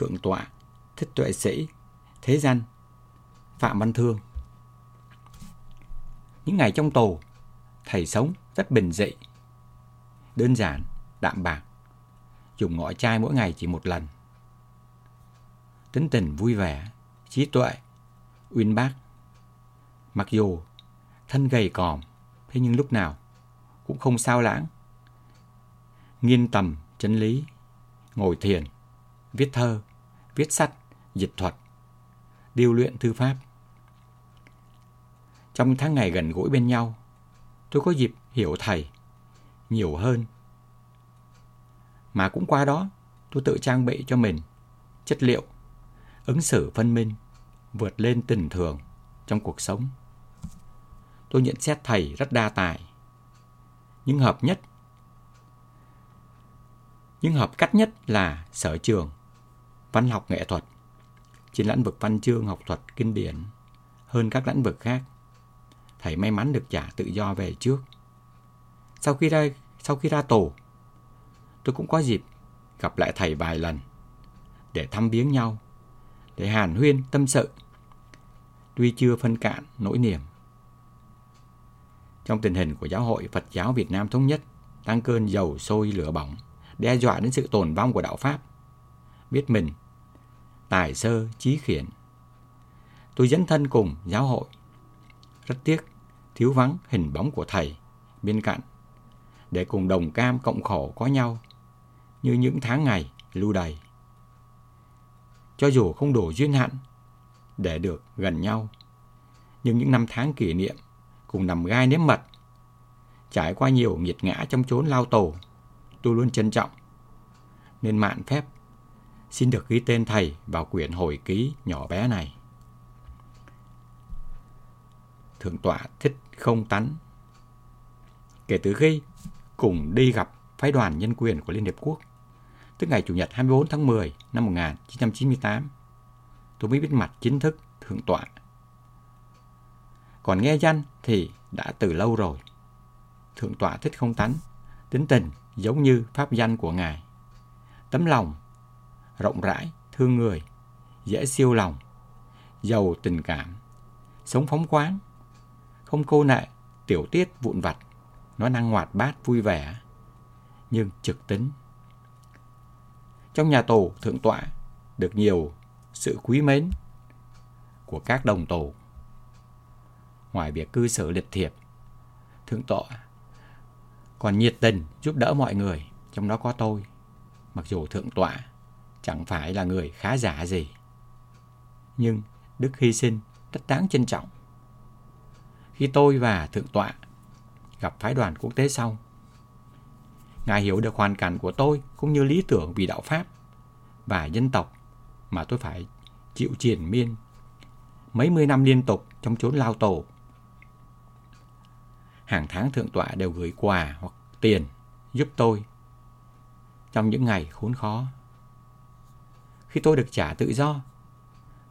Thượng tọa Thích Tuệ Sĩ Thế Danh Phạm Văn Thương Những ngày trong tù, thầy sống rất bình dị, đơn giản, đạm bạc, dùng ngõ chai mỗi ngày chỉ một lần. Tính tình vui vẻ, trí tuệ, uyên bác. Mặc dù thân gầy còm, thế nhưng lúc nào cũng không sao lãng. Nghiên tầm chân lý, ngồi thiền, viết thơ, viết sách, dịch thuật, điêu luyện thư pháp. Trong tháng ngày gần gũi bên nhau, tôi có dịp hiểu thầy nhiều hơn. Mà cũng qua đó, tôi tự trang bị cho mình chất liệu, ứng xử phân minh, vượt lên tình thường trong cuộc sống. Tôi nhận xét thầy rất đa tài. Nhưng hợp nhất, nhưng hợp cách nhất là sở trường, văn học nghệ thuật, trên lĩnh vực văn chương học thuật kinh điển hơn các lĩnh vực khác. Thầy may mắn được trả tự do về trước. Sau khi ra sau khi ra tù, tôi cũng có dịp gặp lại thầy vài lần để thăm viếng nhau, để hàn huyên tâm sự. Tuy chưa phân cạn nỗi niềm. Trong tình hình của giáo hội Phật giáo Việt Nam thống nhất, tăng cơn dầu sôi lửa bỏng, đe dọa đến sự tồn vong của đạo Pháp. Biết mình, tài sơ, trí khiển. Tôi dẫn thân cùng giáo hội. Rất tiếc, thiếu vắng hình bóng của thầy bên cạnh để cùng đồng cam cộng khổ có nhau như những tháng ngày lưu đày. Cho dù không đủ duyên hạn để được gần nhau, nhưng những năm tháng kỷ niệm cùng nằm gai nếm mật, trải qua nhiều nghiệt ngã trong chốn lao tù, tôi luôn trân trọng. Nên mạn phép xin được ghi tên thầy vào quyển hồi ký nhỏ bé này. Thượng tọa thích không tán. Kể từ khi cùng đi gặp phái đoàn nhân quyền của Liên Hiệp Quốc, tức ngày Chủ nhật 24 tháng 10 năm 1998. Tôi mới biết mặt chính thức Thượng tọa. Còn nghe danh thì đã từ lâu rồi. Thượng tọa thích không tánh, tính tình giống như pháp danh của Ngài. Tấm lòng, rộng rãi, thương người, dễ siêu lòng, giàu tình cảm, sống phóng khoáng, không cô nệ, tiểu tiết vụn vặt nó năng hoạt bát vui vẻ, nhưng trực tính. Trong nhà tù thượng tọa được nhiều sự quý mến của các đồng tù. Ngoài việc cư xử lịch thiệp, thượng tọa còn nhiệt tình giúp đỡ mọi người, trong đó có tôi. Mặc dù thượng tọa chẳng phải là người khá giả gì, nhưng đức hy sinh rất đáng trân trọng. Khi tôi và thượng tọa gặp phái đoàn quốc tế xong. Ngài hiểu được hoàn cảnh của tôi cũng như lý tưởng vì đạo Pháp và dân tộc mà tôi phải chịu triển miên mấy mươi năm liên tục trong chốn lao tù Hàng tháng thượng tọa đều gửi quà hoặc tiền giúp tôi trong những ngày khốn khó. Khi tôi được trả tự do,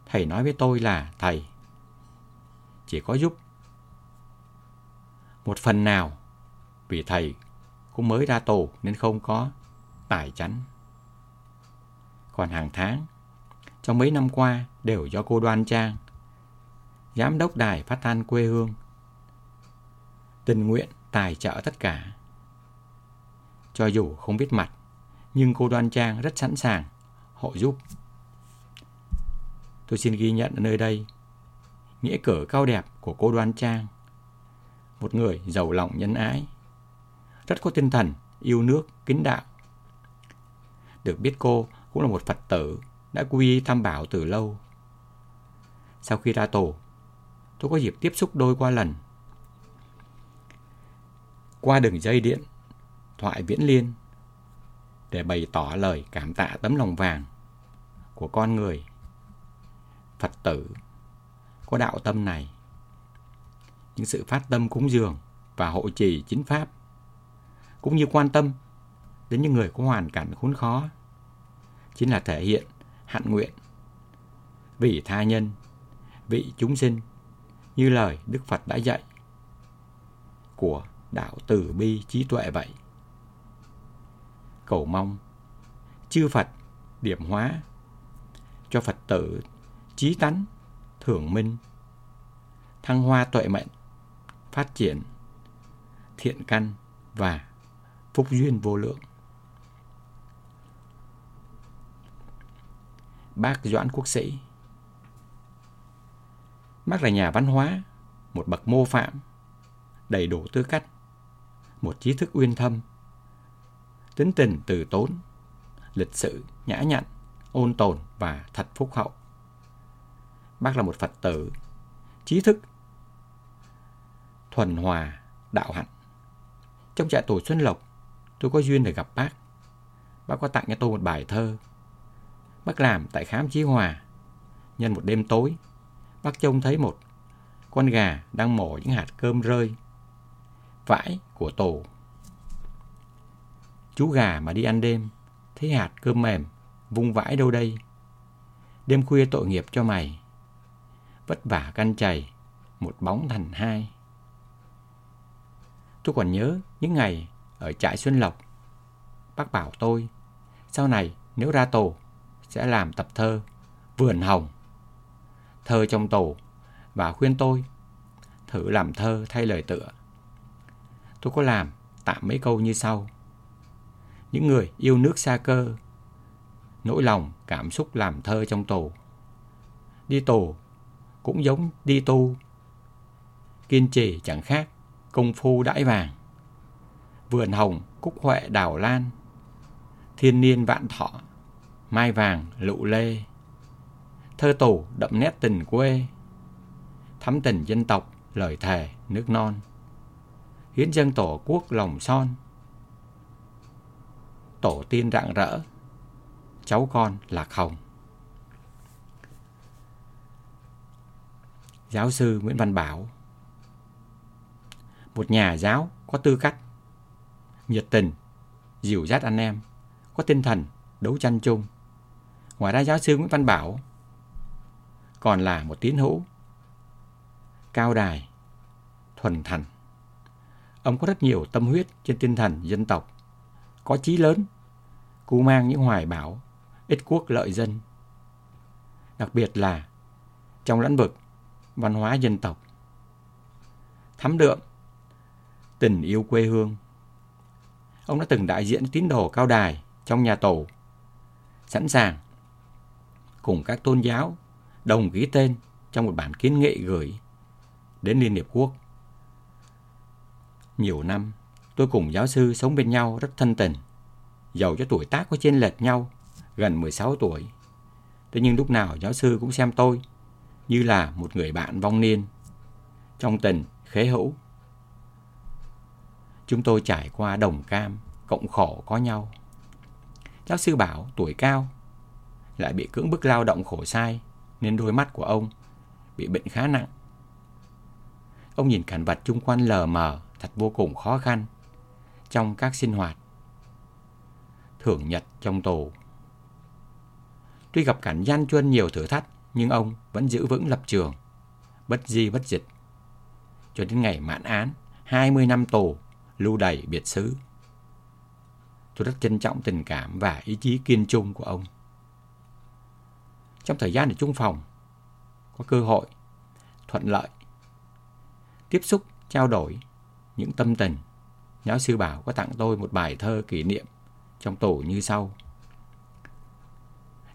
thầy nói với tôi là thầy chỉ có giúp một phần nào vì thầy cũng mới ra tù nên không có tài chắn. Còn hàng tháng, trong mấy năm qua đều do cô Đoan Trang, giám đốc đài phát thanh quê hương, tình nguyện tài trợ tất cả. Cho dù không biết mặt, nhưng cô Đoan Trang rất sẵn sàng hộ giúp. Tôi xin ghi nhận ở nơi đây nghĩa cử cao đẹp của cô Đoan Trang một người giàu lòng nhân ái, rất có tinh thần, yêu nước, kính đạo. Được biết cô cũng là một Phật tử đã quy tham bảo từ lâu. Sau khi ra tù, tôi có dịp tiếp xúc đôi qua lần. Qua đường dây điện, thoại viễn liên, để bày tỏ lời cảm tạ tấm lòng vàng của con người, Phật tử, có đạo tâm này những sự phát tâm cúng dường và hộ trì chính pháp, cũng như quan tâm đến những người có hoàn cảnh khốn khó, chính là thể hiện hạn nguyện vì tha nhân, vị chúng sinh như lời Đức Phật đã dạy của đạo từ bi trí tuệ vậy. Cầu mong. Chư Phật điểm hóa. Cho Phật tử trí tánh, thường minh, thăng hoa tuệ mệnh, phát triển, thiện căn và phúc duyên vô lượng. Bác Doãn Quốc Sĩ. Bác là nhà văn hóa, một bậc mô phạm, đầy đủ tư cách, một trí thức uyên thâm, tính tình từ tốn, lịch sự, nhã nhặn, ôn tồn và thật phúc hậu. Bác là một Phật tử, trí thức, thuần hòa, đạo hạnh. Trong trại tù Xuân Lộc, tôi có duyên để gặp bác. Bác có tặng cho tôi một bài thơ. Bác làm tại khám Chí Hòa. Nhân một đêm tối, bác trông thấy một con gà đang mổ những hạt cơm rơi. Vãi của tổ. Chú gà mà đi ăn đêm, thấy hạt cơm mềm, vung vãi đâu đây. Đêm khuya tội nghiệp cho mày. Vất vả căn chày, một bóng thành hai. Tôi còn nhớ những ngày ở trại Xuân Lộc. Bác bảo tôi, sau này nếu ra tổ sẽ làm tập thơ Vườn Hồng. Thơ trong tổ và khuyên tôi thử làm thơ thay lời tựa. Tôi có làm tạm mấy câu như sau. Những người yêu nước xa cơ, nỗi lòng cảm xúc làm thơ trong tù Đi tù cũng giống đi tu. Kiên trì chẳng khác công phu đãi vàng. Vườn hồng, cúc huệ đào lan, thiên niên vạn thọ, mai vàng lụ lê. Thơ tù đậm nét tình quê, thắm tình dân tộc, lời thề nước non. Hiến dân tổ quốc lòng son, tổ tiên rạng rỡ, cháu con lạc hồng. Giáo sư Nguyễn Văn Bảo một nhà giáo có tư cách, nhiệt tình, dìu dắt anh em, có tinh thần đấu tranh chung. Ngoài ra giáo sư Nguyễn Văn Bảo còn là một tín hữu cao đài, thuần thành. Ông có rất nhiều tâm huyết trên tinh thần dân tộc, có chí lớn, cú mang những hoài bão, ích quốc lợi dân. Đặc biệt là trong lĩnh vực văn hóa dân tộc. Thắm đượm tình yêu quê hương. Ông đã từng đại diện tín đồ cao đài trong nhà tổ, sẵn sàng cùng các tôn giáo đồng ký tên trong một bản kiến nghị gửi đến Liên Hiệp Quốc. Nhiều năm, tôi cùng giáo sư sống bên nhau rất thân tình, giàu cho tuổi tác có trên lệch nhau, gần 16 tuổi. Thế nhưng lúc nào giáo sư cũng xem tôi như là một người bạn vong niên, trong tình khế hữu. Chúng tôi trải qua đồng cam, cộng khổ có nhau. Giáo sư bảo tuổi cao, lại bị cưỡng bức lao động khổ sai, nên đôi mắt của ông bị bệnh khá nặng. Ông nhìn cảnh vật chung quanh lờ mờ, thật vô cùng khó khăn trong các sinh hoạt. Thưởng nhật trong tù. Tuy gặp cảnh gian truân nhiều thử thách, nhưng ông vẫn giữ vững lập trường, bất di bất dịch. Cho đến ngày mãn án, 20 năm tù lưu đày biệt xứ. Tôi rất trân trọng tình cảm và ý chí kiên trung của ông. Trong thời gian ở chung phòng, có cơ hội, thuận lợi, tiếp xúc, trao đổi những tâm tình. Giáo sư Bảo có tặng tôi một bài thơ kỷ niệm trong tủ như sau.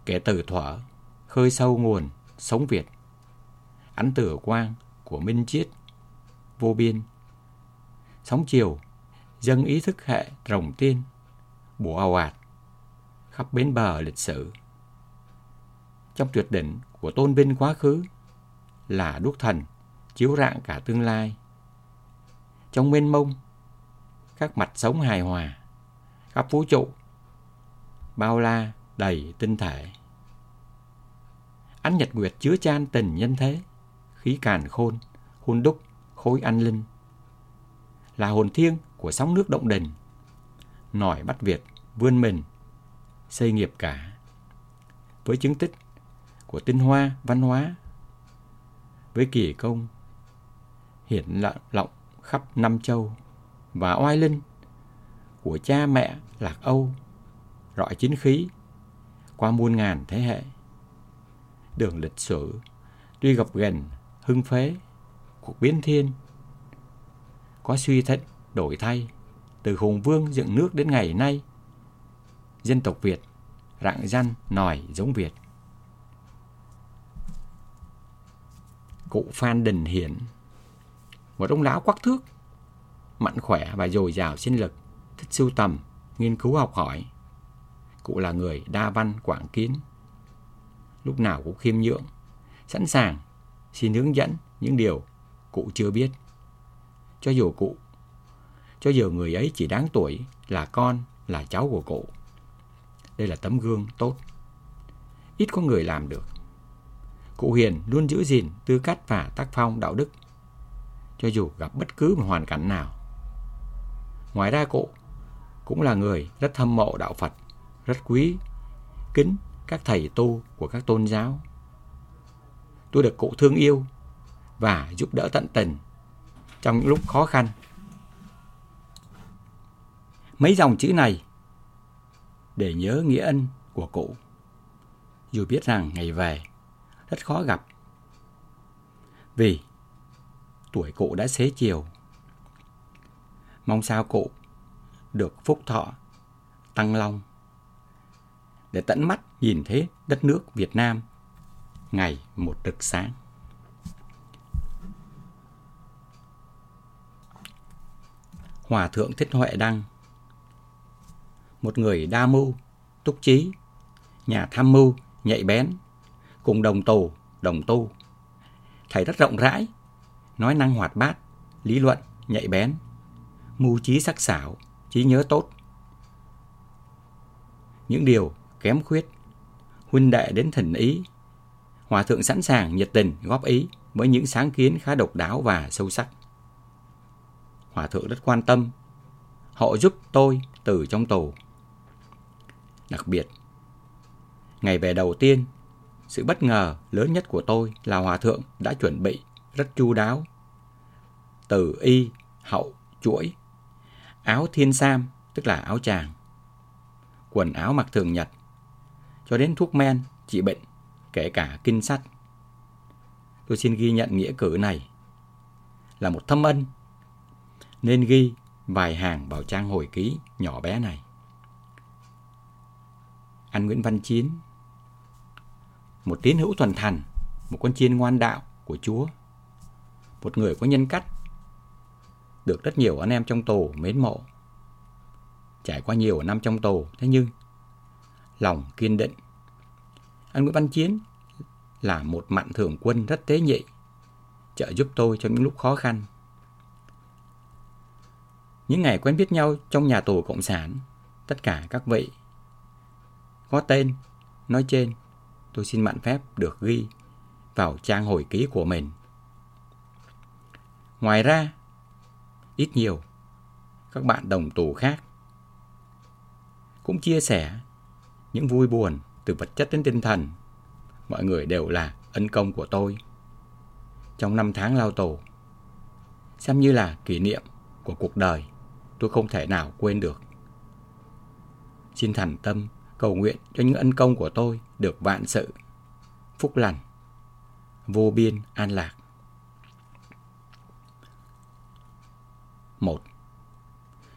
Kể từ thuở, khơi sâu nguồn, sống Việt, ánh tử quang của Minh Chiết, vô biên, sóng chiều dân ý thức hệ rồng tiên, bùa ào ạt, khắp bến bờ lịch sử. Trong tuyệt đỉnh của tôn vinh quá khứ là đuốc thần chiếu rạng cả tương lai. Trong mênh mông, các mặt sống hài hòa, khắp vũ trụ, bao la đầy tinh thể. Ánh nhật nguyệt chứa chan tình nhân thế, khí càn khôn, hôn đúc, khối anh linh. Là hồn thiêng của sóng nước động đình. Nổi bắt Việt vươn mình, xây nghiệp cả. Với chứng tích của tinh hoa văn hóa, với kỳ công hiển lộng khắp năm châu và oai linh của cha mẹ lạc Âu rọi chính khí qua muôn ngàn thế hệ. đường lịch sử, tuy gặp ghềnh, hưng phế, cuộc biến thiên. Có suy thịnh, đổi thay, từ hùng vương dựng nước đến ngày nay. Dân tộc Việt, rạng răn, nòi giống Việt. Cụ Phan Đình Hiển Một ông lão quắc thước, mạnh khỏe và dồi dào sinh lực, thích sưu tầm, nghiên cứu học hỏi. Cụ là người đa văn quảng kiến, lúc nào cũng khiêm nhượng, sẵn sàng xin hướng dẫn những điều cụ chưa biết. Cho dù cụ, cho dù người ấy chỉ đáng tuổi, là con, là cháu của cụ. Đây là tấm gương tốt. Ít có người làm được. Cụ Hiền luôn giữ gìn tư cách và tác phong đạo đức, cho dù gặp bất cứ một hoàn cảnh nào. Ngoài ra cụ cũng là người rất hâm mộ đạo Phật, rất quý, kính các thầy tu của các tôn giáo. Tôi được cụ thương yêu và giúp đỡ tận tình trong những lúc khó khăn. Mấy dòng chữ này để nhớ nghĩa ân của cụ. Dù biết rằng ngày về rất khó gặp. Vì tuổi cụ đã xế chiều. Mong sao cụ được phúc thọ, tăng long để tận mắt nhìn thấy đất nước Việt Nam ngày một rực sáng. Hòa thượng Thích Huệ Đăng Một người đa mưu, túc trí, nhà tham mưu, nhạy bén, cùng đồng tù, đồng tu. Thầy rất rộng rãi, nói năng hoạt bát, lý luận, nhạy bén, mưu trí sắc sảo, trí nhớ tốt. Những điều kém khuyết. Huynh đệ đến thỉnh ý. Hòa thượng sẵn sàng nhiệt tình góp ý với những sáng kiến khá độc đáo và sâu sắc. Hòa thượng rất quan tâm. Họ giúp tôi từ trong tù. Đặc biệt, ngày về đầu tiên, sự bất ngờ lớn nhất của tôi là Hòa thượng đã chuẩn bị rất chu đáo. Từ y, hậu, chuỗi, áo thiên sam, tức là áo chàng, quần áo mặc thường nhật, cho đến thuốc men, trị bệnh, kể cả kinh sách. Tôi xin ghi nhận nghĩa cử này là một thâm ân, nên ghi vài hàng vào trang hồi ký nhỏ bé này. Anh Nguyễn Văn Chiến Một tín hữu thuần thành, một con chiên ngoan đạo của Chúa, một người có nhân cách, được rất nhiều anh em trong tù mến mộ. Trải qua nhiều năm trong tù, thế nhưng lòng kiên định. Anh Nguyễn Văn Chiến là một mạnh thường quân rất tế nhị, trợ giúp tôi trong những lúc khó khăn. Những ngày quen biết nhau trong nhà tù Cộng sản, tất cả các vị có tên nói trên, tôi xin mạn phép được ghi vào trang hồi ký của mình. Ngoài ra, ít nhiều, các bạn đồng tù khác cũng chia sẻ những vui buồn từ vật chất đến tinh thần. Mọi người đều là ân công của tôi. Trong năm tháng lao tù, xem như là kỷ niệm của cuộc đời, tôi không thể nào quên được. Xin thành tâm cầu nguyện cho những ân công của tôi được vạn sự, phúc lành, vô biên an lạc. 1.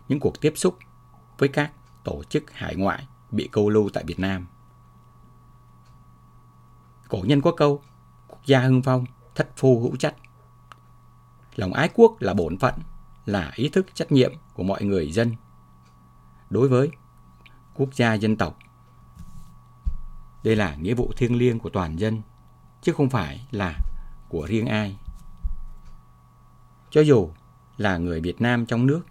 Những cuộc tiếp xúc với các tổ chức hải ngoại bị câu lưu tại Việt Nam. Cổ nhân có câu, quốc gia hưng phong, thất phu hữu trách. Lòng ái quốc là bổn phận, là ý thức trách nhiệm của mọi người dân đối với quốc gia dân tộc. Đây là nghĩa vụ thiêng liêng của toàn dân, chứ không phải là của riêng ai. Cho dù là người Việt Nam trong nước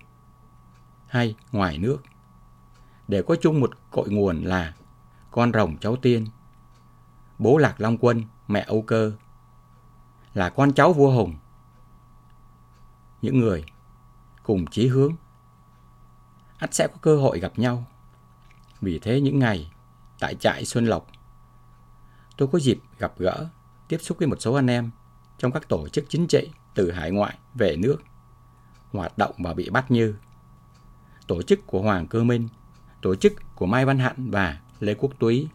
hay ngoài nước, để có chung một cội nguồn là con rồng cháu tiên, bố Lạc Long Quân, mẹ Âu Cơ, là con cháu vua Hùng. Những người cùng chí hướng, ắt sẽ có cơ hội gặp nhau. Vì thế những ngày tại trại Xuân Lộc, tôi có dịp gặp gỡ, tiếp xúc với một số anh em trong các tổ chức chính trị từ hải ngoại về nước, hoạt động và bị bắt như. Tổ chức của Hoàng Cơ Minh tổ chức của Mai Văn Hạn và Lê Quốc Túy.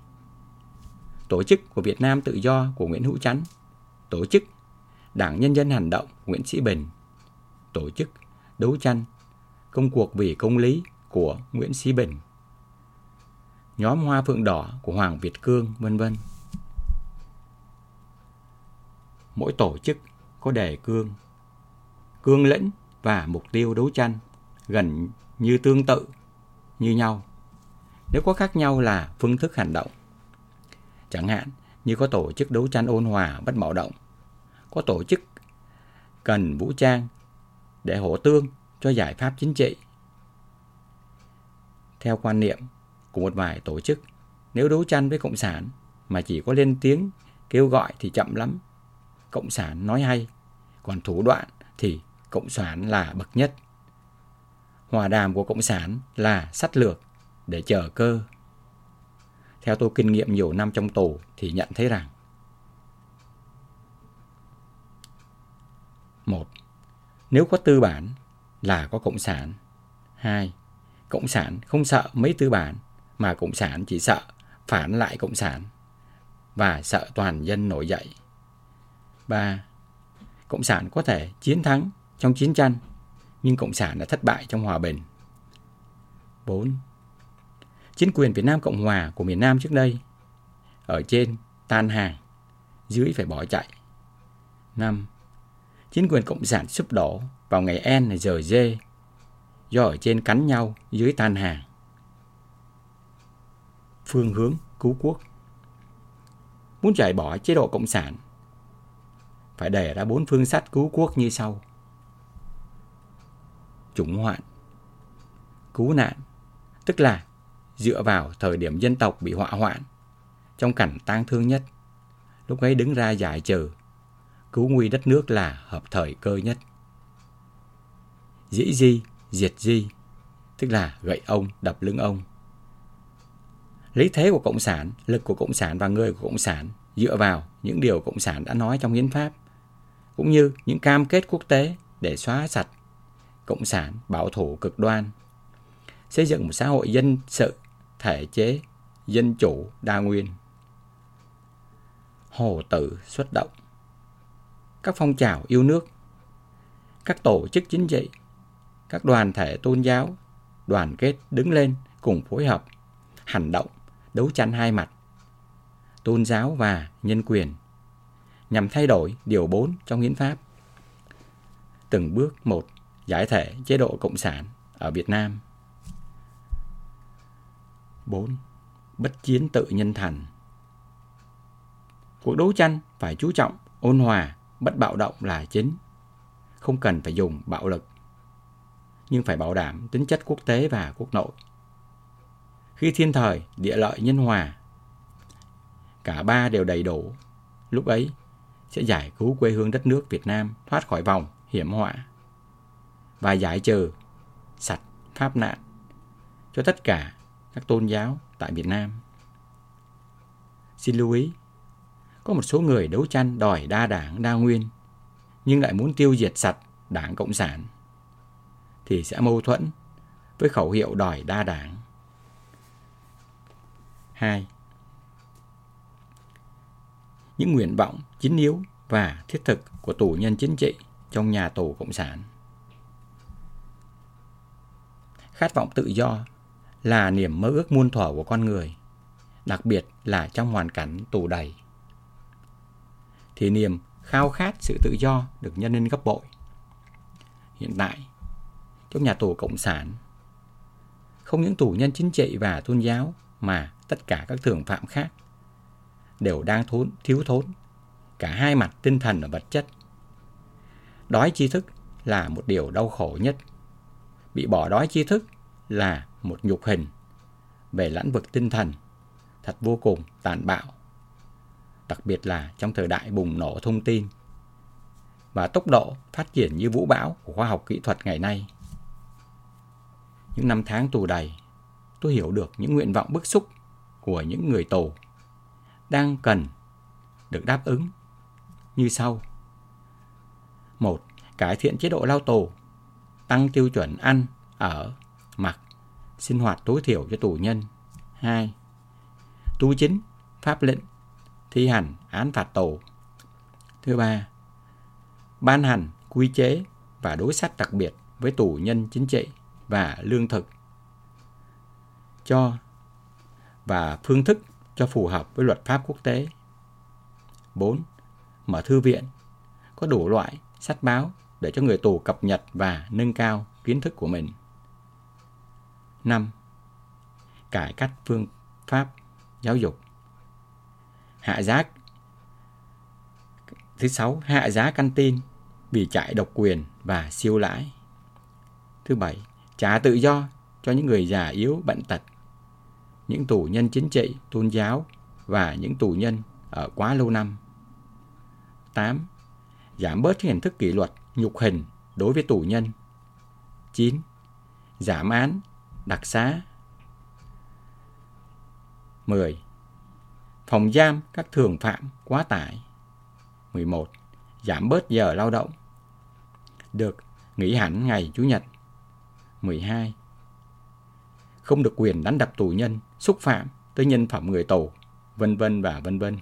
Tổ chức của Việt Nam Tự Do của Nguyễn Hữu Chánh, Tổ chức Đảng Nhân dân Hành động Nguyễn Sĩ Bình, Tổ chức Đấu tranh Công cuộc vì công lý của Nguyễn Sĩ Bình, nhóm Hoa Phượng Đỏ của Hoàng Việt Cương, vân vân. Mỗi tổ chức có đề cương, cương lĩnh và mục tiêu đấu tranh gần như tương tự như nhau. Nếu có khác nhau là phương thức hành động. Chẳng hạn như có tổ chức đấu tranh ôn hòa bất bạo động, có tổ chức cần vũ trang để hỗ tương cho giải pháp chính trị. Theo quan niệm của một vài tổ chức, nếu đấu tranh với Cộng sản mà chỉ có lên tiếng kêu gọi thì chậm lắm. Cộng sản nói hay, còn thủ đoạn thì Cộng sản là bậc nhất. Hòa đàm của Cộng sản là sách lược để chờ cơ. Theo tôi kinh nghiệm nhiều năm trong tù thì nhận thấy rằng, một, Nếu có tư bản là có cộng sản. hai, Cộng sản không sợ mấy tư bản, mà cộng sản chỉ sợ phản lại cộng sản và sợ toàn dân nổi dậy. 3. Cộng sản có thể chiến thắng trong chiến tranh, nhưng cộng sản đã thất bại trong hòa bình. 4. Chính quyền Việt Nam Cộng Hòa của miền Nam trước đây ở trên tan hàng, dưới phải bỏ chạy. 5. Chính quyền Cộng sản sụp đổ vào ngày N giờ dê do ở trên cắn nhau dưới tan hàng. Phương hướng cứu quốc Muốn giải bỏ chế độ Cộng sản phải đề ra bốn phương sách cứu quốc như sau. Chủng hoạn Cứu nạn Tức là dựa vào thời điểm dân tộc bị họa hoạn trong cảnh tang thương nhất. Lúc ấy đứng ra giải trừ cứu nguy đất nước là hợp thời cơ nhất. Dĩ di, diệt di, tức là gậy ông, đập lưng ông. Lý thế của Cộng sản, lực của Cộng sản và người của Cộng sản dựa vào những điều Cộng sản đã nói trong hiến pháp, cũng như những cam kết quốc tế để xóa sạch Cộng sản bảo thủ cực đoan, xây dựng một xã hội dân sự, thể chế, dân chủ, đa nguyên. Hồ tử xuất động. Các phong trào yêu nước, các tổ chức chính trị, các đoàn thể tôn giáo đoàn kết đứng lên cùng phối hợp, hành động, đấu tranh hai mặt, tôn giáo và nhân quyền, nhằm thay đổi điều 4 trong hiến pháp. Từng bước một giải thể chế độ Cộng sản ở Việt Nam. 4. Bất chiến tự nhân thành Cuộc đấu tranh phải chú trọng ôn hòa, bất bạo động là chính. Không cần phải dùng bạo lực, nhưng phải bảo đảm tính chất quốc tế và quốc nội. Khi thiên thời, địa lợi, nhân hòa, cả ba đều đầy đủ, lúc ấy sẽ giải cứu quê hương đất nước Việt Nam thoát khỏi vòng hiểm họa và giải trừ sạch pháp nạn cho tất cả các tôn giáo tại Việt Nam. Xin lưu ý, có một số người đấu tranh đòi đa đảng, đa nguyên, nhưng lại muốn tiêu diệt sạch đảng Cộng sản, thì sẽ mâu thuẫn với khẩu hiệu đòi đa đảng. 2. Những nguyện vọng chính yếu và thiết thực của tù nhân chính trị trong nhà tù Cộng sản. Khát vọng tự do là niềm mơ ước muôn thuở của con người, đặc biệt là trong hoàn cảnh tù đầy thì niềm khao khát sự tự do được nhân lên gấp bội. Hiện tại, trong nhà tù Cộng sản, không những tù nhân chính trị và tôn giáo mà tất cả các thường phạm khác đều đang thốn, thiếu thốn cả hai mặt tinh thần và vật chất. Đói tri thức là một điều đau khổ nhất. Bị bỏ đói tri thức là một nhục hình về lãnh vực tinh thần thật vô cùng tàn bạo đặc biệt là trong thời đại bùng nổ thông tin và tốc độ phát triển như vũ bão của khoa học kỹ thuật ngày nay. Những năm tháng tù đầy, tôi hiểu được những nguyện vọng bức xúc của những người tù đang cần được đáp ứng như sau. một Cải thiện chế độ lao tù, tăng tiêu chuẩn ăn, ở, mặc, sinh hoạt tối thiểu cho tù nhân. 2. Tu chính, pháp lệnh thi hành án phạt tù. Thứ ba, ban hành quy chế và đối sách đặc biệt với tù nhân chính trị và lương thực cho và phương thức cho phù hợp với luật pháp quốc tế. 4. Mở thư viện có đủ loại sách báo để cho người tù cập nhật và nâng cao kiến thức của mình. 5. Cải cách phương pháp giáo dục. Hạ giá Thứ sáu, hạ giá căn tin vì chạy độc quyền và siêu lãi. Thứ bảy, trả tự do cho những người già yếu bệnh tật, những tù nhân chính trị, tôn giáo và những tù nhân ở quá lâu năm. 8. Giảm bớt hình thức kỷ luật, nhục hình đối với tù nhân. 9. Giảm án, đặc xá. 10. Phòng giam các thường phạm quá tải. 11. Giảm bớt giờ lao động. Được nghỉ hẳn ngày Chủ nhật. 12. Không được quyền đánh đập tù nhân, xúc phạm tới nhân phẩm người tù, vân vân và vân vân.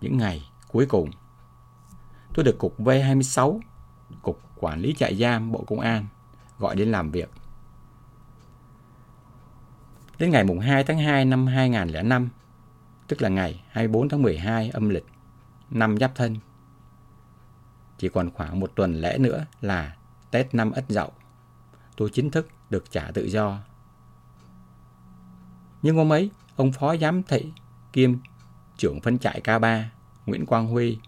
Những ngày cuối cùng, tôi được Cục V26, Cục Quản lý Trại giam Bộ Công an, gọi đến làm việc. Đến ngày mùng 2 tháng 2 năm 2005, tức là ngày 24 tháng 12 âm lịch, năm Giáp Thân. Chỉ còn khoảng một tuần lễ nữa là Tết năm Ất Dậu. Tôi chính thức được trả tự do. Nhưng hôm ấy, ông phó giám thị kiêm trưởng phân trại K3 Nguyễn Quang Huy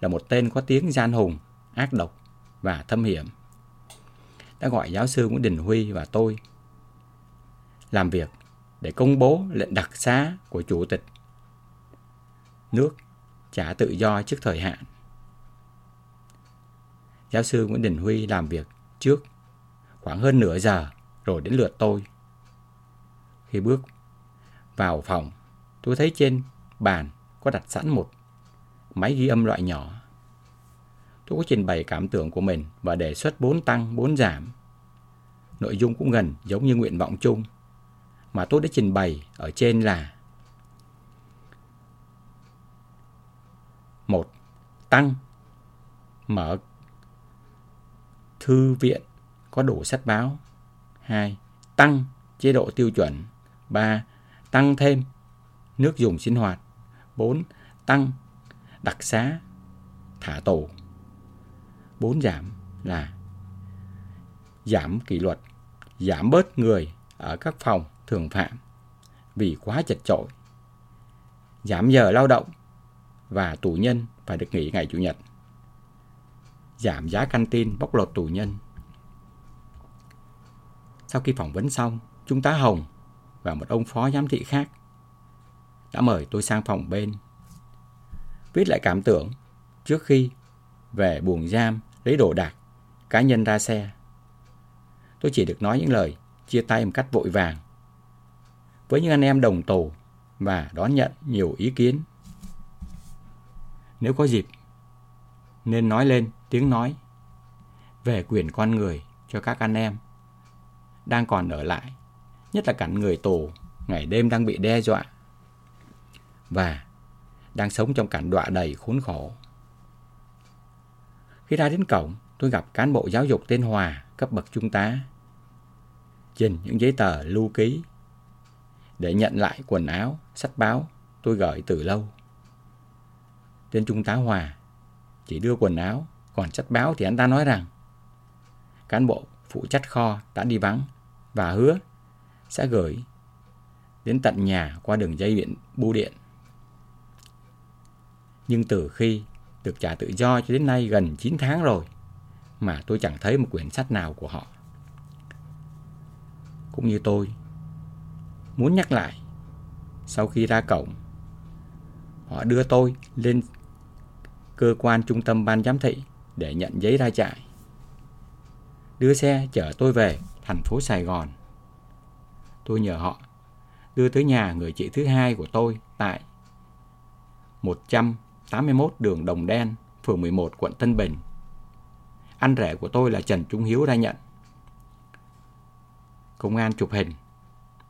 là một tên có tiếng gian hùng, ác độc và thâm hiểm. Đã gọi giáo sư Nguyễn Đình Huy và tôi làm việc để công bố lệnh đặc xá của chủ tịch nước trả tự do trước thời hạn. Giáo sư Nguyễn Đình Huy làm việc trước khoảng hơn nửa giờ rồi đến lượt tôi. Khi bước vào phòng, tôi thấy trên bàn có đặt sẵn một máy ghi âm loại nhỏ. Tôi có trình bày cảm tưởng của mình và đề xuất 4 tăng, 4 giảm. Nội dung cũng gần giống như nguyện vọng chung mà tôi đã trình bày ở trên là một Tăng mở thư viện có đủ sách báo. 2. Tăng chế độ tiêu chuẩn. 3. Tăng thêm nước dùng sinh hoạt. 4. Tăng đặc xá thả tù. bốn giảm là giảm kỷ luật, giảm bớt người ở các phòng thường phạm vì quá chật chội, giảm giờ lao động và tù nhân phải được nghỉ ngày Chủ nhật, giảm giá căng tin bóc lột tù nhân. Sau khi phỏng vấn xong, chúng tá Hồng và một ông phó giám thị khác đã mời tôi sang phòng bên. Viết lại cảm tưởng trước khi về buồng giam lấy đồ đạc, cá nhân ra xe. Tôi chỉ được nói những lời chia tay một cách vội vàng với những anh em đồng tù và đón nhận nhiều ý kiến. Nếu có dịp, nên nói lên tiếng nói về quyền con người cho các anh em đang còn ở lại, nhất là cảnh người tù ngày đêm đang bị đe dọa và đang sống trong cảnh đọa đầy khốn khổ. Khi ra đến cổng, tôi gặp cán bộ giáo dục tên Hòa, cấp bậc trung tá. Trình những giấy tờ lưu ký để nhận lại quần áo, sách báo tôi gửi từ lâu. Tên Trung tá Hòa chỉ đưa quần áo, còn sách báo thì anh ta nói rằng cán bộ phụ trách kho đã đi vắng và hứa sẽ gửi đến tận nhà qua đường dây điện bưu điện. Nhưng từ khi được trả tự do cho đến nay gần 9 tháng rồi mà tôi chẳng thấy một quyển sách nào của họ. Cũng như tôi, muốn nhắc lại, sau khi ra cổng, họ đưa tôi lên cơ quan trung tâm ban giám thị để nhận giấy ra trại. Đưa xe chở tôi về thành phố Sài Gòn. Tôi nhờ họ đưa tới nhà người chị thứ hai của tôi tại 181 đường Đồng Đen, phường 11, quận Tân Bình. Anh rể của tôi là Trần Trung Hiếu ra nhận. Công an chụp hình,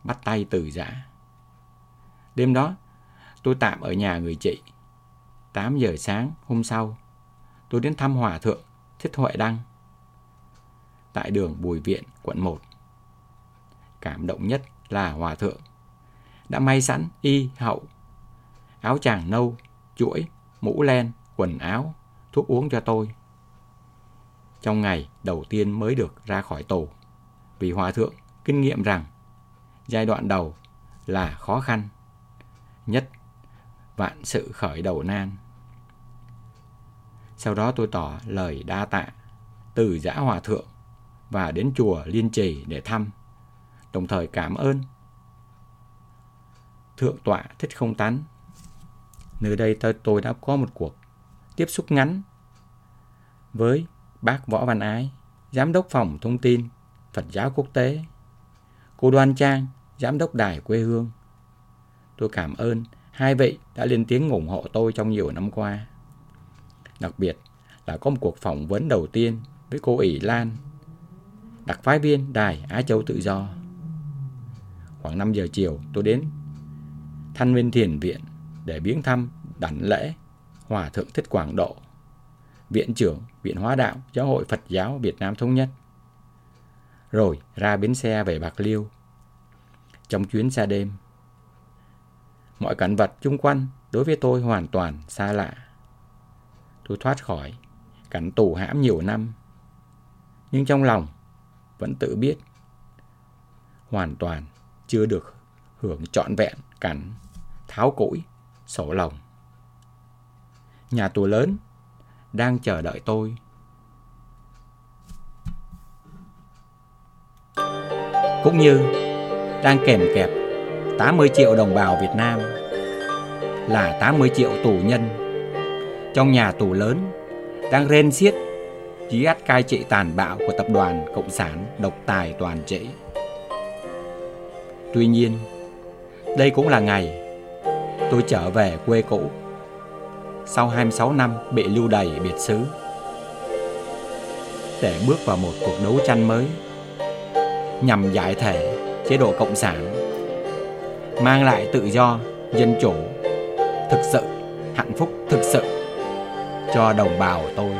bắt tay từ giã. Đêm đó, tôi tạm ở nhà người chị. 8 giờ sáng hôm sau, tôi đến thăm Hòa Thượng Thích Huệ Đăng tại đường Bùi Viện, quận 1. Cảm động nhất là Hòa Thượng đã may sẵn y hậu, áo chàng nâu, chuỗi, mũ len, quần áo, thuốc uống cho tôi. Trong ngày đầu tiên mới được ra khỏi tù, vì Hòa Thượng kinh nghiệm rằng giai đoạn đầu là khó khăn, nhất vạn sự khởi đầu nan. Sau đó tôi tỏ lời đa tạ từ giã hòa thượng và đến chùa Liên Trì để thăm, đồng thời cảm ơn Thượng tọa Thích Không Tán. Nơi đây tôi đã có một cuộc tiếp xúc ngắn với bác Võ Văn Ái, Giám đốc phòng thông tin Phật giáo quốc tế, cô Đoan Trang, Giám đốc đài quê hương. Tôi cảm ơn hai vị đã lên tiếng ủng hộ tôi trong nhiều năm qua. Đặc biệt là có một cuộc phỏng vấn đầu tiên với cô ỷ Lan, đặc phái viên đài Á Châu Tự Do. Khoảng 5 giờ chiều tôi đến Thanh Nguyên Thiền Viện để viếng thăm đảnh lễ Hòa Thượng Thích Quảng Độ, Viện trưởng Viện Hóa Đạo Giáo hội Phật giáo Việt Nam Thống Nhất. Rồi ra bến xe về Bạc Liêu. Trong chuyến xe đêm, mọi cảnh vật chung quanh đối với tôi hoàn toàn xa lạ. Tôi thoát khỏi cảnh tù hãm nhiều năm, nhưng trong lòng vẫn tự biết hoàn toàn chưa được hưởng trọn vẹn cảnh tháo củi, sổ lòng. Nhà tù lớn đang chờ đợi tôi. Cũng như đang kèm kẹp 80 triệu đồng bào Việt Nam là 80 triệu tù nhân trong nhà tù lớn đang rên xiết dưới át cai trị tàn bạo của tập đoàn Cộng sản độc tài toàn trị. Tuy nhiên, đây cũng là ngày tôi trở về quê cũ. Sau 26 năm bị lưu đày biệt xứ, để bước vào một cuộc đấu tranh mới nhằm giải thể chế độ cộng sản, mang lại tự do, dân chủ, thực sự, hạnh phúc thực sự cho đồng bào tôi.